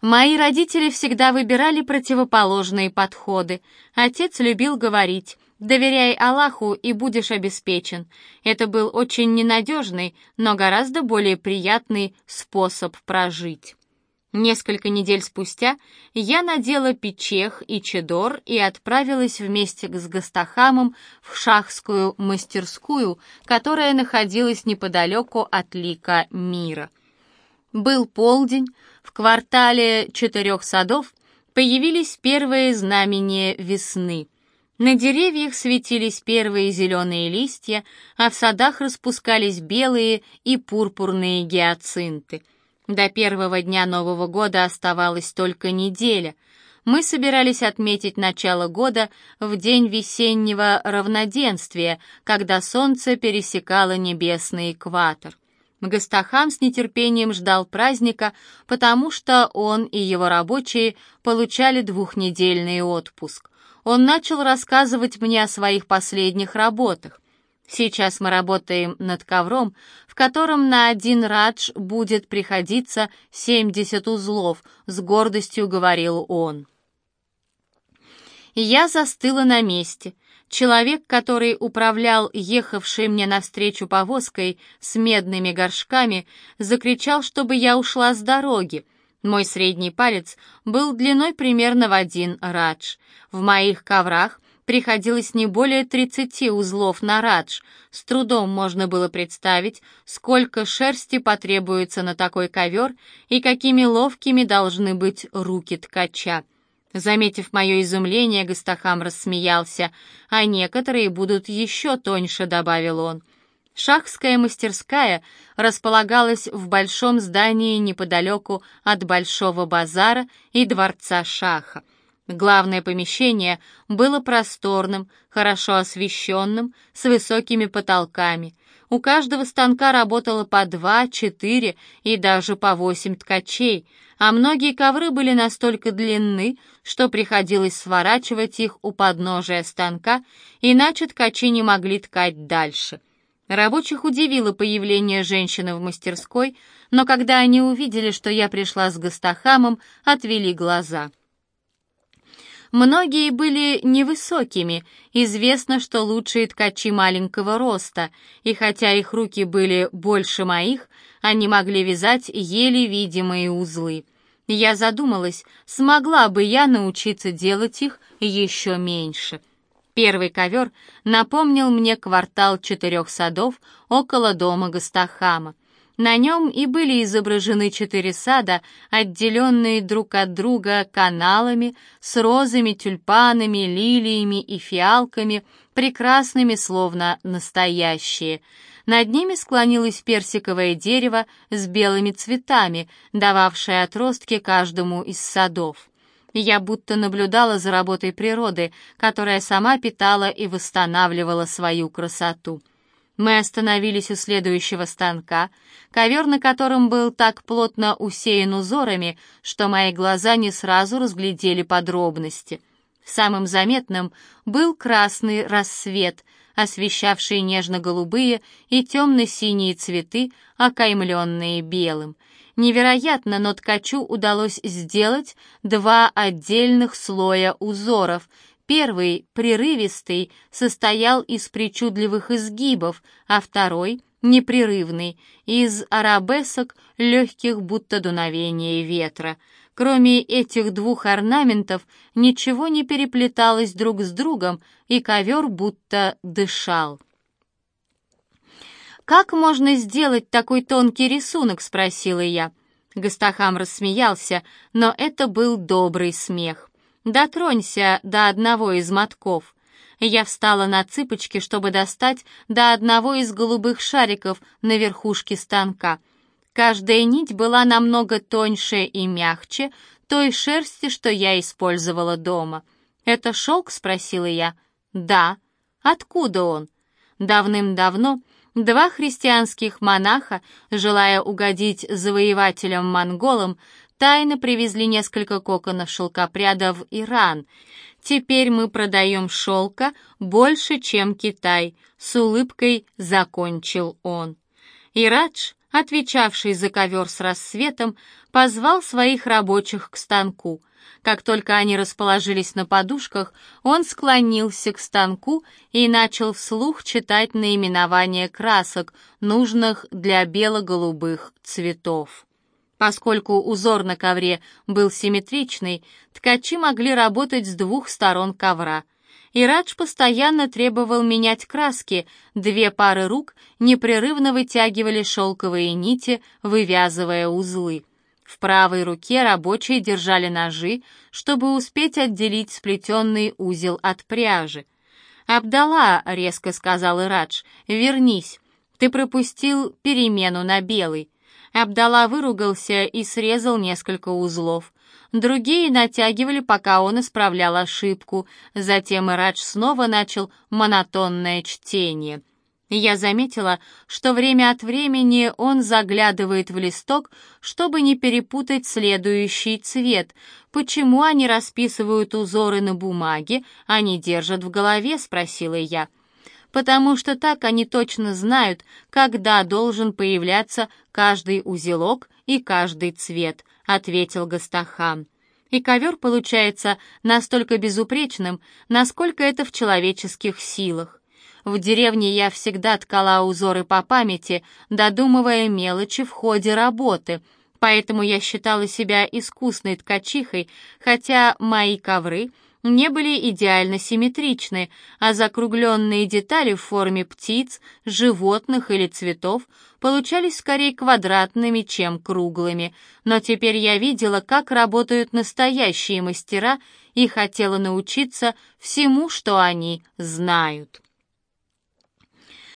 Мои родители всегда выбирали противоположные подходы. Отец любил говорить «доверяй Аллаху и будешь обеспечен». Это был очень ненадежный, но гораздо более приятный способ прожить. Несколько недель спустя я надела печех и чедор и отправилась вместе с Гастахамом в шахскую мастерскую, которая находилась неподалеку от лика мира. Был полдень, в квартале четырех садов появились первые знамения весны. На деревьях светились первые зеленые листья, а в садах распускались белые и пурпурные гиацинты — до первого дня Нового года оставалась только неделя. Мы собирались отметить начало года в день весеннего равноденствия, когда солнце пересекало небесный экватор. Гастахам с нетерпением ждал праздника, потому что он и его рабочие получали двухнедельный отпуск. Он начал рассказывать мне о своих последних работах. Сейчас мы работаем над ковром, в котором на один радж будет приходиться 70 узлов, с гордостью говорил он. Я застыла на месте. Человек, который управлял ехавшей мне навстречу повозкой с медными горшками, закричал, чтобы я ушла с дороги. Мой средний палец был длиной примерно в один радж. В моих коврах приходилось не более 30 узлов на радж. С трудом можно было представить, сколько шерсти потребуется на такой ковер и какими ловкими должны быть руки ткача. Заметив мое изумление, Гастахам рассмеялся, а некоторые будут еще тоньше, добавил он. Шахская мастерская располагалась в большом здании неподалеку от Большого базара и дворца Шаха. Главное помещение было просторным, хорошо освещенным, с высокими потолками. У каждого станка работало по два, четыре и даже по восемь ткачей, а многие ковры были настолько длинны, что приходилось сворачивать их у подножия станка, иначе ткачи не могли ткать дальше. Рабочих удивило появление женщины в мастерской, но когда они увидели, что я пришла с Гастахамом, отвели глаза — Многие были невысокими, известно, что лучшие ткачи маленького роста, и хотя их руки были больше моих, они могли вязать еле видимые узлы. Я задумалась, смогла бы я научиться делать их еще меньше. Первый ковер напомнил мне квартал четырех садов около дома Гастахама. На нем и были изображены четыре сада, отделенные друг от друга каналами с розами, тюльпанами, лилиями и фиалками, прекрасными, словно настоящие. Над ними склонилось персиковое дерево с белыми цветами, дававшее отростки каждому из садов. Я будто наблюдала за работой природы, которая сама питала и восстанавливала свою красоту. Мы остановились у следующего станка, ковер на котором был так плотно усеян узорами, что мои глаза не сразу разглядели подробности. Самым заметным был красный рассвет, освещавший нежно-голубые и темно-синие цветы, окаймленные белым. Невероятно, но ткачу удалось сделать два отдельных слоя узоров — Первый, прерывистый, состоял из причудливых изгибов, а второй, непрерывный, из арабесок, легких будто дуновения ветра. Кроме этих двух орнаментов ничего не переплеталось друг с другом, и ковер будто дышал. «Как можно сделать такой тонкий рисунок?» — спросила я. Гастахам рассмеялся, но это был добрый смех. Дотронься до одного из мотков. Я встала на цыпочки, чтобы достать до одного из голубых шариков на верхушке станка. Каждая нить была намного тоньше и мягче той шерсти, что я использовала дома. «Это шелк?» — спросила я. «Да». «Откуда он?» Давным-давно два христианских монаха, желая угодить завоевателям-монголам, тайно привезли несколько коконов шелкопряда в Иран. Теперь мы продаем шелка больше, чем Китай», — с улыбкой закончил он. И Радж отвечавший за ковер с рассветом, позвал своих рабочих к станку. Как только они расположились на подушках, он склонился к станку и начал вслух читать наименования красок, нужных для бело-голубых цветов. Поскольку узор на ковре был симметричный, ткачи могли работать с двух сторон ковра. И Радж постоянно требовал менять краски, две пары рук непрерывно вытягивали шелковые нити, вывязывая узлы. В правой руке рабочие держали ножи, чтобы успеть отделить сплетенный узел от пряжи. «Абдалла», — резко сказал Ирадж, — «вернись, ты пропустил перемену на белый». Абдалла выругался и срезал несколько узлов. Другие натягивали, пока он исправлял ошибку. Затем Ирадж снова начал монотонное чтение. Я заметила, что время от времени он заглядывает в листок, чтобы не перепутать следующий цвет. «Почему они расписывают узоры на бумаге, а не держат в голове?» — спросила я потому что так они точно знают, когда должен появляться каждый узелок и каждый цвет», — ответил Гастахан. «И ковер получается настолько безупречным, насколько это в человеческих силах. В деревне я всегда ткала узоры по памяти, додумывая мелочи в ходе работы, поэтому я считала себя искусной ткачихой, хотя мои ковры — не были идеально симметричны, а закругленные детали в форме птиц, животных или цветов получались скорее квадратными, чем круглыми. Но теперь я видела, как работают настоящие мастера и хотела научиться всему, что они знают.